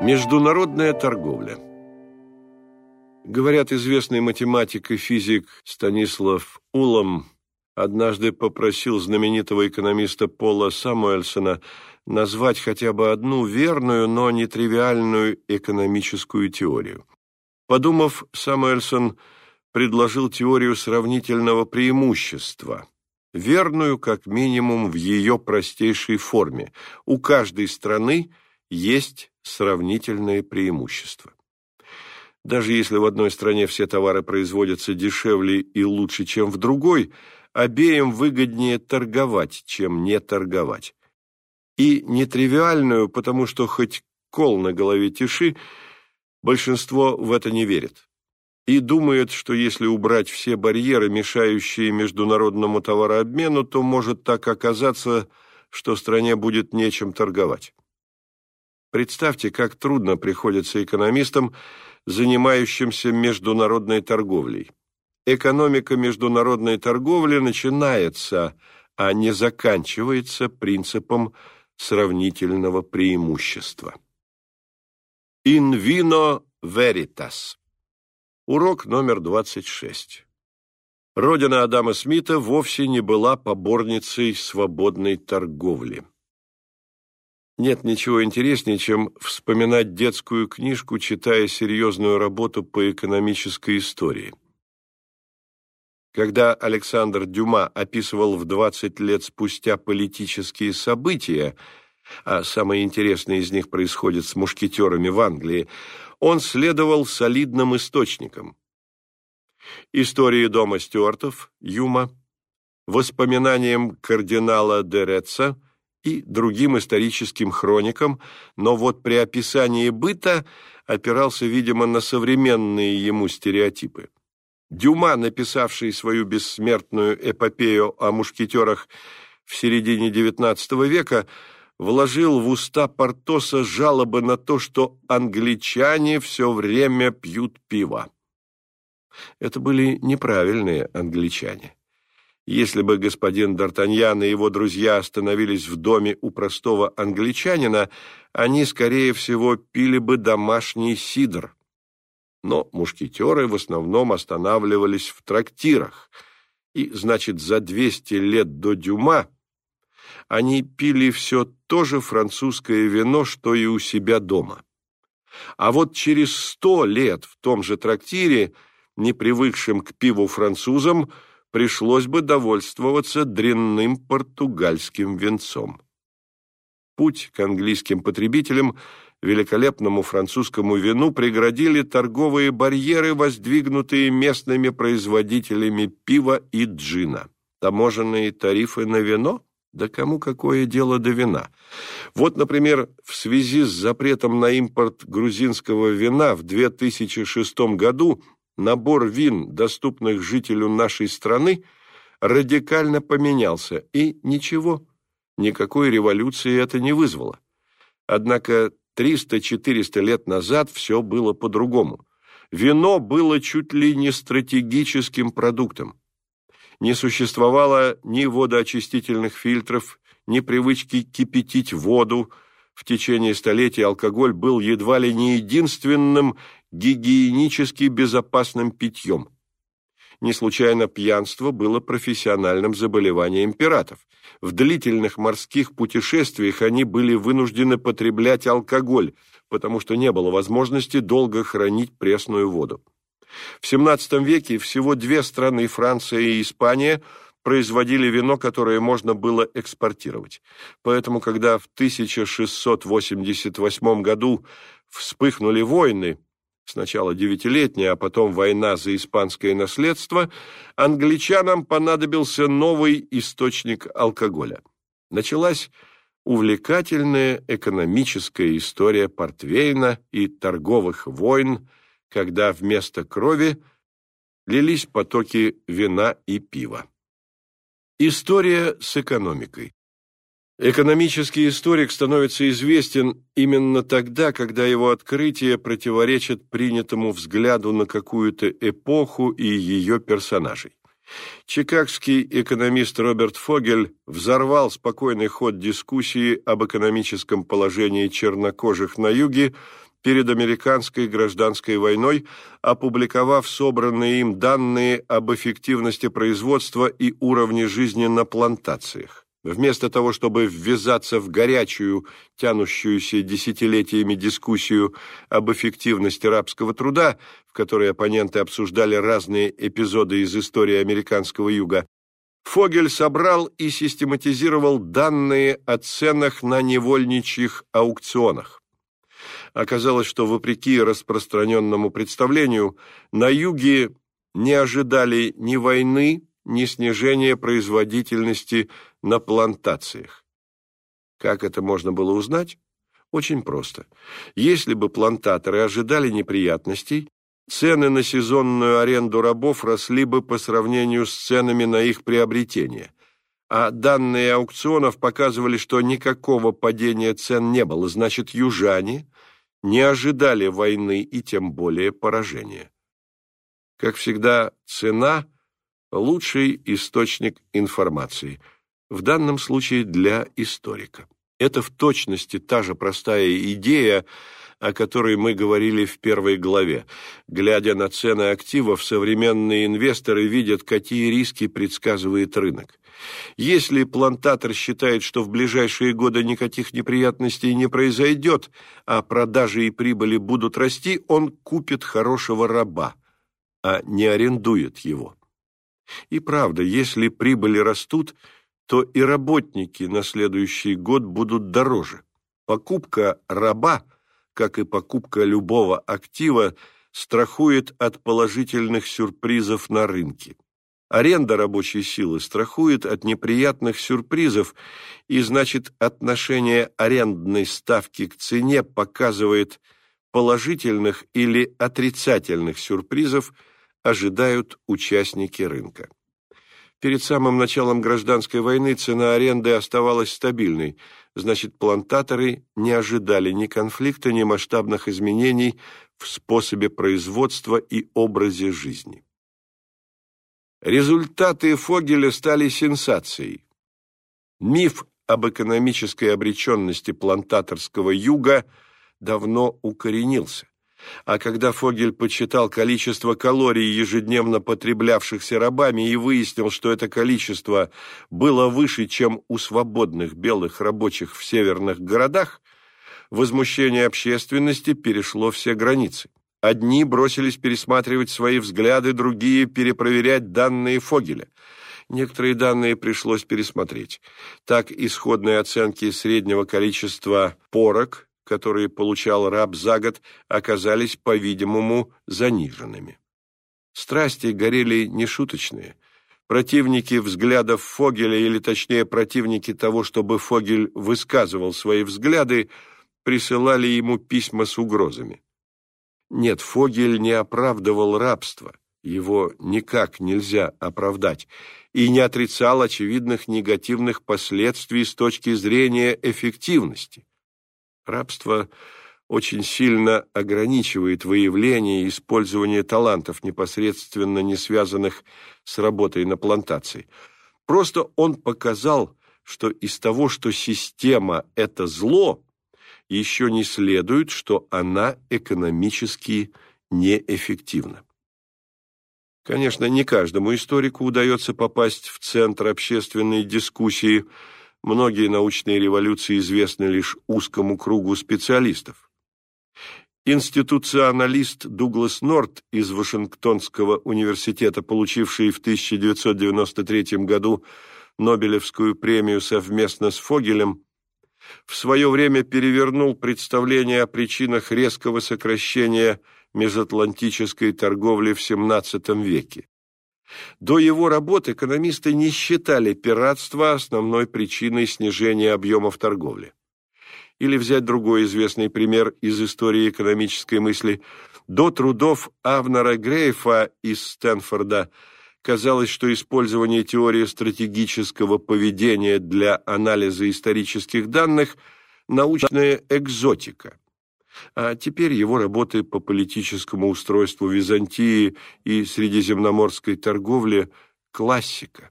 Международная торговля Говорят, известный математик и физик Станислав Улам однажды попросил знаменитого экономиста Пола Самуэльсона назвать хотя бы одну верную, но нетривиальную экономическую теорию. Подумав, Самуэльсон предложил теорию сравнительного преимущества, верную как минимум в ее простейшей форме. У каждой страны есть сравнительное преимущество. Даже если в одной стране все товары производятся дешевле и лучше, чем в другой, обеим выгоднее торговать, чем не торговать. И нетривиальную, потому что хоть кол на голове тиши, большинство в это не верит. И думает, что если убрать все барьеры, мешающие международному товарообмену, то может так оказаться, что стране будет нечем торговать. Представьте, как трудно приходится экономистам, занимающимся международной торговлей. Экономика международной торговли начинается, а не заканчивается принципом сравнительного преимущества. In vino veritas. Урок номер 26. Родина Адама Смита вовсе не была поборницей свободной торговли. Нет ничего интереснее, чем вспоминать детскую книжку, читая серьезную работу по экономической истории. Когда Александр Дюма описывал в 20 лет спустя политические события, а самые интересные из них происходят с мушкетерами в Англии, он следовал солидным источникам. Истории дома Стюартов, Юма, воспоминаниям кардинала Дереца – и другим историческим хроникам, но вот при описании быта опирался, видимо, на современные ему стереотипы. Дюма, написавший свою бессмертную эпопею о мушкетерах в середине XIX века, вложил в уста Портоса жалобы на то, что англичане все время пьют пиво. Это были неправильные англичане. Если бы господин Д'Артаньян и его друзья остановились в доме у простого англичанина, они, скорее всего, пили бы домашний сидр. Но мушкетеры в основном останавливались в трактирах, и, значит, за 200 лет до Дюма они пили все то же французское вино, что и у себя дома. А вот через сто лет в том же трактире, не привыкшим к пиву французам, пришлось бы довольствоваться дрянным португальским венцом. Путь к английским потребителям, великолепному французскому вину преградили торговые барьеры, воздвигнутые местными производителями пива и джина. Таможенные тарифы на вино? Да кому какое дело до вина? Вот, например, в связи с запретом на импорт грузинского вина в 2006 году набор вин, доступных жителю нашей страны, радикально поменялся, и ничего, никакой революции это не вызвало. Однако 300-400 лет назад все было по-другому. Вино было чуть ли не стратегическим продуктом. Не существовало ни водоочистительных фильтров, ни привычки кипятить воду. В течение столетий алкоголь был едва ли не единственным гигиенически безопасным питьем. Не случайно пьянство было профессиональным заболеванием пиратов. В длительных морских путешествиях они были вынуждены потреблять алкоголь, потому что не было возможности долго хранить пресную воду. В XVII веке всего две страны, Франция и Испания, производили вино, которое можно было экспортировать. Поэтому, когда в 1688 году вспыхнули войны, сначала девятилетняя, а потом война за испанское наследство, англичанам понадобился новый источник алкоголя. Началась увлекательная экономическая история портвейна и торговых войн, когда вместо крови лились потоки вина и пива. История с экономикой. Экономический историк становится известен именно тогда, когда его открытия противоречат принятому взгляду на какую-то эпоху и ее персонажей. Чикагский экономист Роберт Фогель взорвал спокойный ход дискуссии об экономическом положении чернокожих на юге перед американской гражданской войной, опубликовав собранные им данные об эффективности производства и уровне жизни на плантациях. Вместо того, чтобы ввязаться в горячую, тянущуюся десятилетиями дискуссию об эффективности рабского труда, в которой оппоненты обсуждали разные эпизоды из истории американского юга, Фогель собрал и систематизировал данные о ценах на невольничьих аукционах. Оказалось, что вопреки распространенному представлению, на юге не ожидали ни войны, ни снижения производительности на плантациях. Как это можно было узнать? Очень просто. Если бы плантаторы ожидали неприятностей, цены на сезонную аренду рабов росли бы по сравнению с ценами на их приобретение. А данные аукционов показывали, что никакого падения цен не было, значит, южане не ожидали войны и тем более поражения. Как всегда, цена – лучший источник информации – в данном случае для историка. Это в точности та же простая идея, о которой мы говорили в первой главе. Глядя на цены активов, современные инвесторы видят, какие риски предсказывает рынок. Если плантатор считает, что в ближайшие годы никаких неприятностей не произойдет, а продажи и прибыли будут расти, он купит хорошего раба, а не арендует его. И правда, если прибыли растут – то и работники на следующий год будут дороже. Покупка раба, как и покупка любого актива, страхует от положительных сюрпризов на рынке. Аренда рабочей силы страхует от неприятных сюрпризов, и значит отношение арендной ставки к цене показывает положительных или отрицательных сюрпризов ожидают участники рынка. Перед самым началом гражданской войны цена аренды оставалась стабильной, значит, плантаторы не ожидали ни конфликта, ни масштабных изменений в способе производства и образе жизни. Результаты Фогеля стали сенсацией. Миф об экономической обреченности плантаторского юга давно укоренился. А когда Фогель подсчитал количество калорий, ежедневно потреблявшихся рабами, и выяснил, что это количество было выше, чем у свободных белых рабочих в северных городах, возмущение общественности перешло все границы. Одни бросились пересматривать свои взгляды, другие – перепроверять данные Фогеля. Некоторые данные пришлось пересмотреть. Так, исходные оценки среднего количества порок – которые получал раб за год, оказались, по-видимому, заниженными. Страсти горели нешуточные. Противники взглядов Фогеля, или точнее противники того, чтобы Фогель высказывал свои взгляды, присылали ему письма с угрозами. Нет, Фогель не оправдывал рабство, его никак нельзя оправдать, и не отрицал очевидных негативных последствий с точки зрения эффективности. Рабство очень сильно ограничивает выявление и использование талантов, непосредственно не связанных с работой на плантации. Просто он показал, что из того, что система – это зло, еще не следует, что она экономически неэффективна. Конечно, не каждому историку удается попасть в центр общественной дискуссии – Многие научные революции известны лишь узкому кругу специалистов. Институционалист Дуглас Норт из Вашингтонского университета, получивший в 1993 году Нобелевскую премию совместно с Фогелем, в свое время перевернул представление о причинах резкого сокращения межатлантической торговли в XVII веке. До его работы экономисты не считали пиратство основной причиной снижения объемов торговли. Или взять другой известный пример из истории экономической мысли. До трудов Авнера Грейфа из Стэнфорда казалось, что использование теории стратегического поведения для анализа исторических данных – научная экзотика а теперь его работы по политическому устройству Византии и средиземноморской торговле – классика.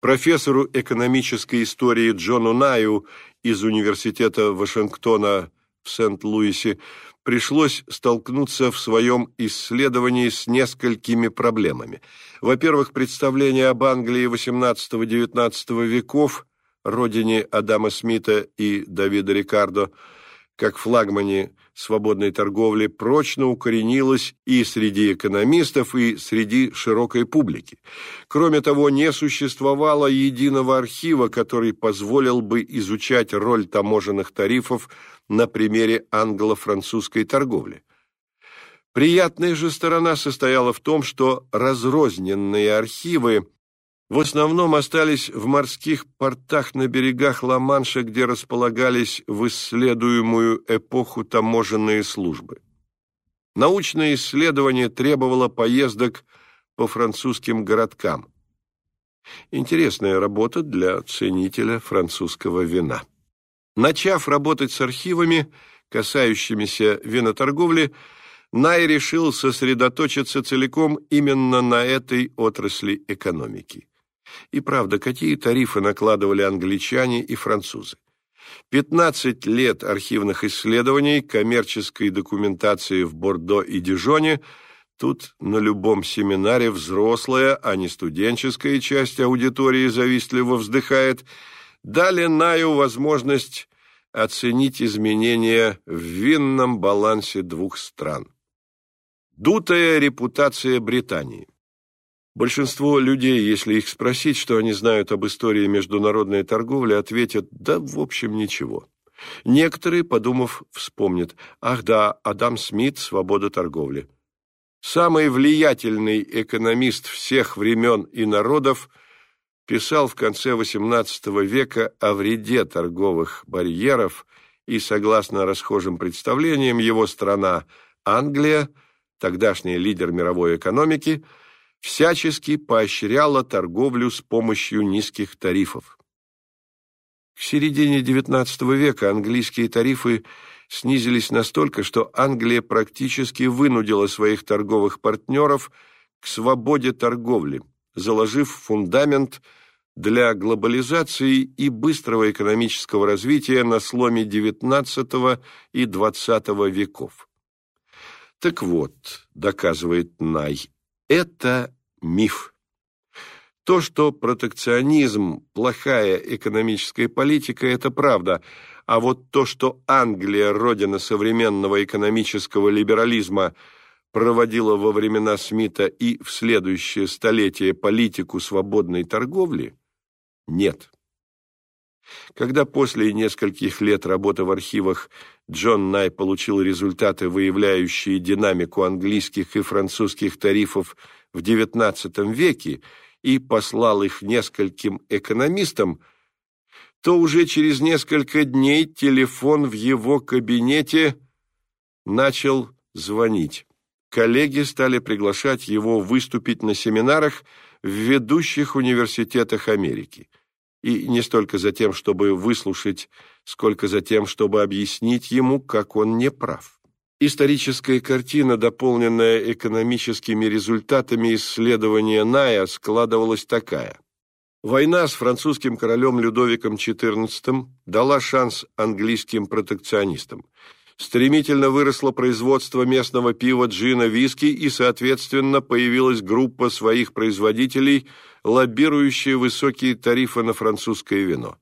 Профессору экономической истории Джону Наю из Университета Вашингтона в Сент-Луисе, пришлось столкнуться в своем исследовании с несколькими проблемами. Во-первых, представление об Англии XVIII-XIX веков, родине Адама Смита и Давида Рикардо, как флагмане свободной торговли, прочно укоренилось и среди экономистов, и среди широкой публики. Кроме того, не существовало единого архива, который позволил бы изучать роль таможенных тарифов на примере англо-французской торговли. Приятная же сторона состояла в том, что разрозненные архивы в основном остались в морских портах на берегах Ла-Манша, где располагались в исследуемую эпоху таможенные службы. Научное исследование требовало поездок по французским городкам. Интересная работа для ценителя французского вина. Начав работать с архивами, касающимися виноторговли, Най решил сосредоточиться целиком именно на этой отрасли экономики. И правда, какие тарифы накладывали англичане и французы? 15 лет архивных исследований, коммерческой документации в Бордо и Дижоне, тут на любом семинаре взрослая, а не студенческая часть аудитории завистливо вздыхает, дали Наю возможность оценить изменения в винном балансе двух стран. Дутая репутация Британии – Большинство людей, если их спросить, что они знают об истории международной торговли, ответят «да, в общем, ничего». Некоторые, подумав, вспомнят «ах да, Адам Смит, свобода торговли». Самый влиятельный экономист всех времен и народов писал в конце XVIII века о вреде торговых барьеров, и, согласно расхожим представлениям, его страна, Англия, тогдашний лидер мировой экономики – всячески поощряла торговлю с помощью низких тарифов. К середине XIX века английские тарифы снизились настолько, что Англия практически вынудила своих торговых партнеров к свободе торговли, заложив фундамент для глобализации и быстрого экономического развития на сломе XIX и XX веков. Так вот, доказывает Най, это миф. То, что протекционизм – плохая экономическая политика, это правда, а вот то, что Англия, родина современного экономического либерализма, проводила во времена Смита и в следующее столетие политику свободной торговли, нет. Когда после нескольких лет работы в архивах Джон Най получил результаты, выявляющие динамику английских и французских тарифов в XIX веке, и послал их нескольким экономистам, то уже через несколько дней телефон в его кабинете начал звонить. Коллеги стали приглашать его выступить на семинарах в ведущих университетах Америки и не столько за тем, чтобы выслушать, сколько за тем, чтобы объяснить ему, как он не прав. Историческая картина, дополненная экономическими результатами исследования Ная, складывалась такая. Война с французским королем Людовиком XIV дала шанс английским протекционистам. Стремительно выросло производство местного пива, джина, виски, и, соответственно, появилась группа своих производителей – лоббирующие высокие тарифы на французское вино.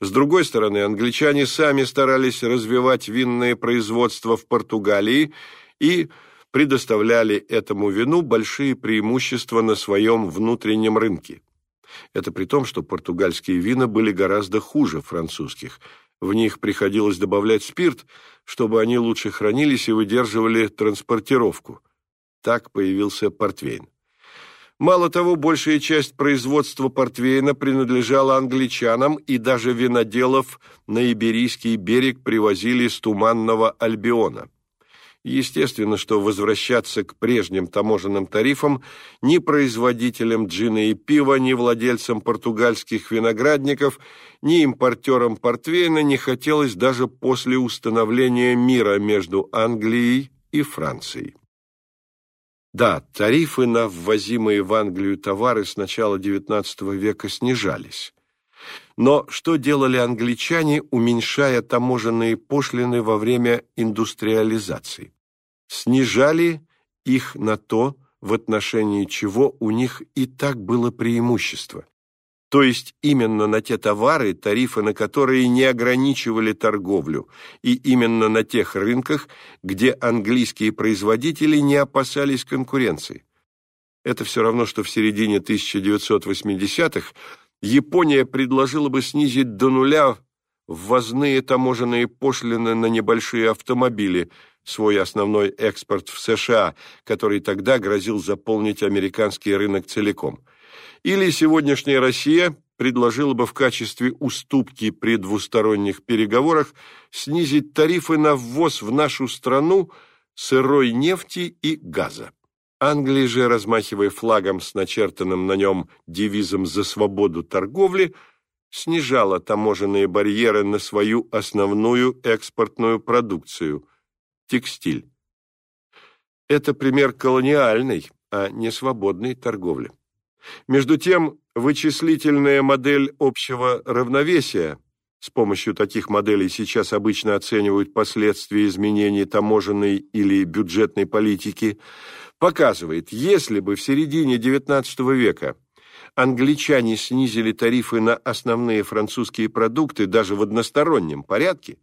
С другой стороны, англичане сами старались развивать винное производство в Португалии и предоставляли этому вину большие преимущества на своем внутреннем рынке. Это при том, что португальские вина были гораздо хуже французских. В них приходилось добавлять спирт, чтобы они лучше хранились и выдерживали транспортировку. Так появился портвейн. Мало того, большая часть производства портвейна принадлежала англичанам, и даже виноделов на Иберийский берег привозили с Туманного Альбиона. Естественно, что возвращаться к прежним таможенным тарифам ни производителям джина и пива, ни владельцам португальских виноградников, ни импортерам портвейна не хотелось даже после установления мира между Англией и Францией. Да, тарифы на ввозимые в Англию товары с начала XIX века снижались. Но что делали англичане, уменьшая таможенные пошлины во время индустриализации? Снижали их на то, в отношении чего у них и так было преимущество. То есть именно на те товары, тарифы на которые не ограничивали торговлю, и именно на тех рынках, где английские производители не опасались конкуренции. Это все равно, что в середине 1980-х Япония предложила бы снизить до нуля ввозные таможенные пошлины на небольшие автомобили, свой основной экспорт в США, который тогда грозил заполнить американский рынок целиком. Или сегодняшняя Россия предложила бы в качестве уступки при двусторонних переговорах снизить тарифы на ввоз в нашу страну сырой нефти и газа. Англия же, размахивая флагом с начертанным на нем девизом «За свободу торговли», снижала таможенные барьеры на свою основную экспортную продукцию – текстиль. Это пример колониальной, а не свободной торговли. Между тем, вычислительная модель общего равновесия – с помощью таких моделей сейчас обычно оценивают последствия изменений таможенной или бюджетной политики – показывает, если бы в середине XIX века англичане снизили тарифы на основные французские продукты даже в одностороннем порядке,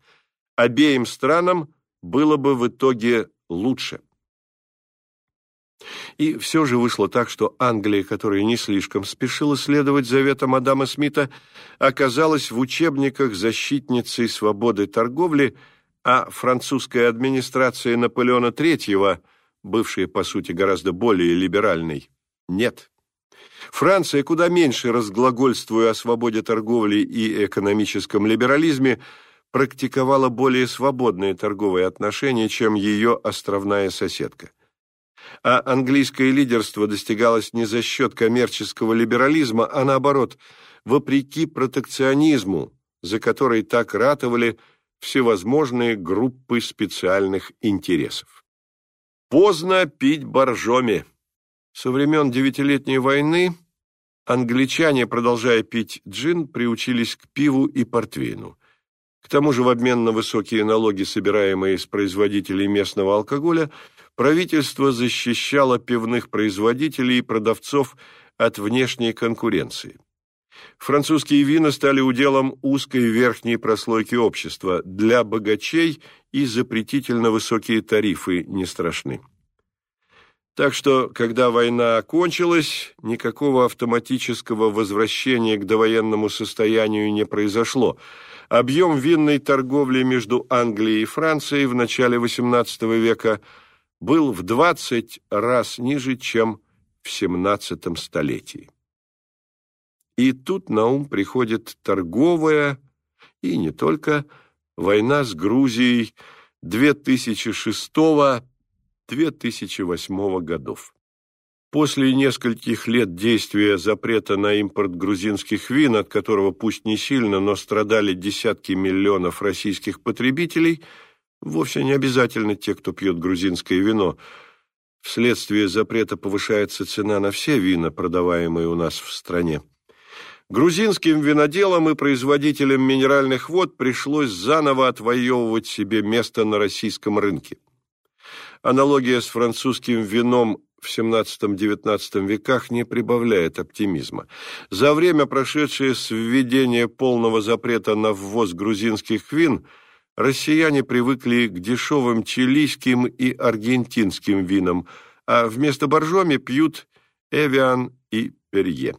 обеим странам было бы в итоге лучше. И все же вышло так, что Англия, которая не слишком спешила следовать заветам Адама Смита, оказалась в учебниках защитницей свободы торговли, а французская администрация Наполеона III – бывшая, по сути, гораздо более либеральной, нет. Франция, куда меньше разглагольствуя о свободе торговли и экономическом либерализме, практиковала более свободные торговые отношения, чем ее островная соседка. А английское лидерство достигалось не за счет коммерческого либерализма, а наоборот, вопреки протекционизму, за который так ратовали всевозможные группы специальных интересов. Поздно пить боржоми. Со времен Девятилетней войны англичане, продолжая пить джин, приучились к пиву и портвейну. К тому же в обмен на высокие налоги, собираемые с производителей местного алкоголя, правительство защищало пивных производителей и продавцов от внешней конкуренции. Французские вина стали уделом узкой верхней прослойки общества. Для богачей и запретительно высокие тарифы не страшны. Так что, когда война окончилась, никакого автоматического возвращения к довоенному состоянию не произошло. Объем винной торговли между Англией и Францией в начале XVIII века был в 20 раз ниже, чем в XVII столетии. И тут на ум приходит торговая, и не только, война с Грузией 2006-2008 годов. После нескольких лет действия запрета на импорт грузинских вин, от которого пусть не сильно, но страдали десятки миллионов российских потребителей, вовсе не обязательно те, кто пьет грузинское вино, вследствие запрета повышается цена на все вина, продаваемые у нас в стране. Грузинским виноделам и производителям минеральных вод пришлось заново отвоевывать себе место на российском рынке. Аналогия с французским вином в XVII-XIX веках не прибавляет оптимизма. За время, прошедшее с введения полного запрета на ввоз грузинских вин, россияне привыкли к дешевым чилийским и аргентинским винам, а вместо боржоми пьют эвиан и перье.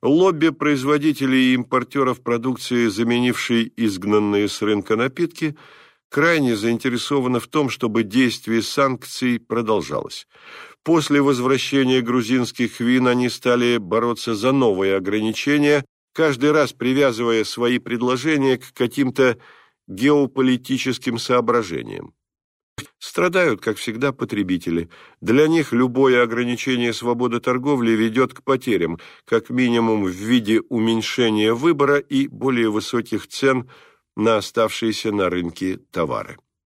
Лобби производителей и импортеров продукции, заменившей изгнанные с рынка напитки, крайне заинтересовано в том, чтобы действие санкций продолжалось. После возвращения грузинских вин они стали бороться за новые ограничения, каждый раз привязывая свои предложения к каким-то геополитическим соображениям. Страдают, как всегда, потребители. Для них любое ограничение свободы торговли ведет к потерям, как минимум в виде уменьшения выбора и более высоких цен на оставшиеся на рынке товары.